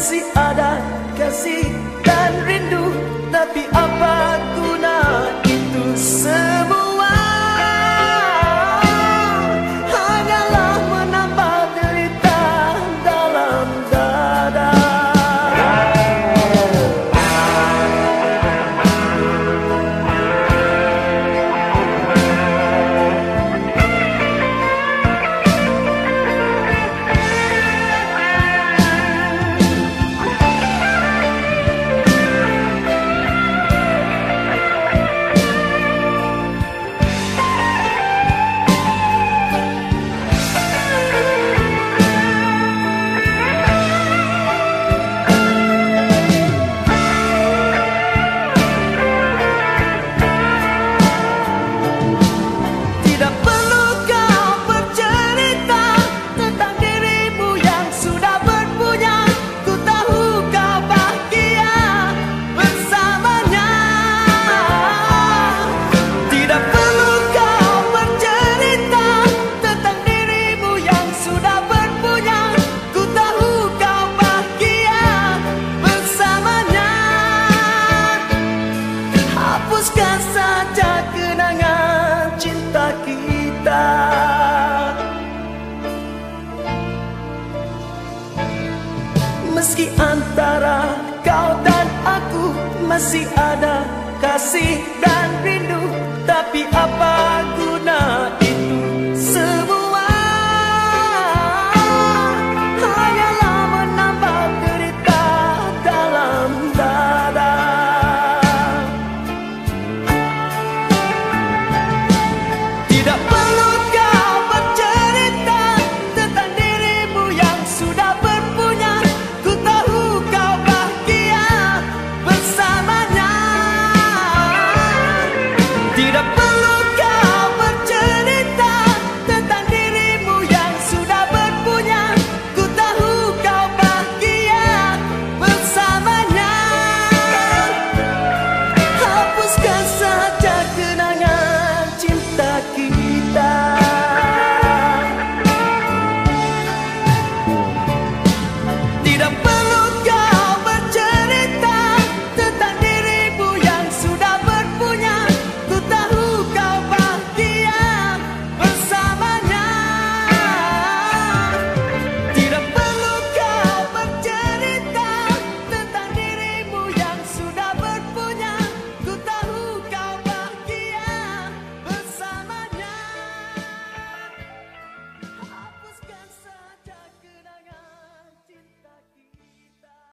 masih ada kasih dan rindu. Tapi apa guna itu semua Meski antara kau dan aku Masih ada kasih dan rindu Tapi apa guna itu semua? Hanyalah menambah derita dalam dada. Tidak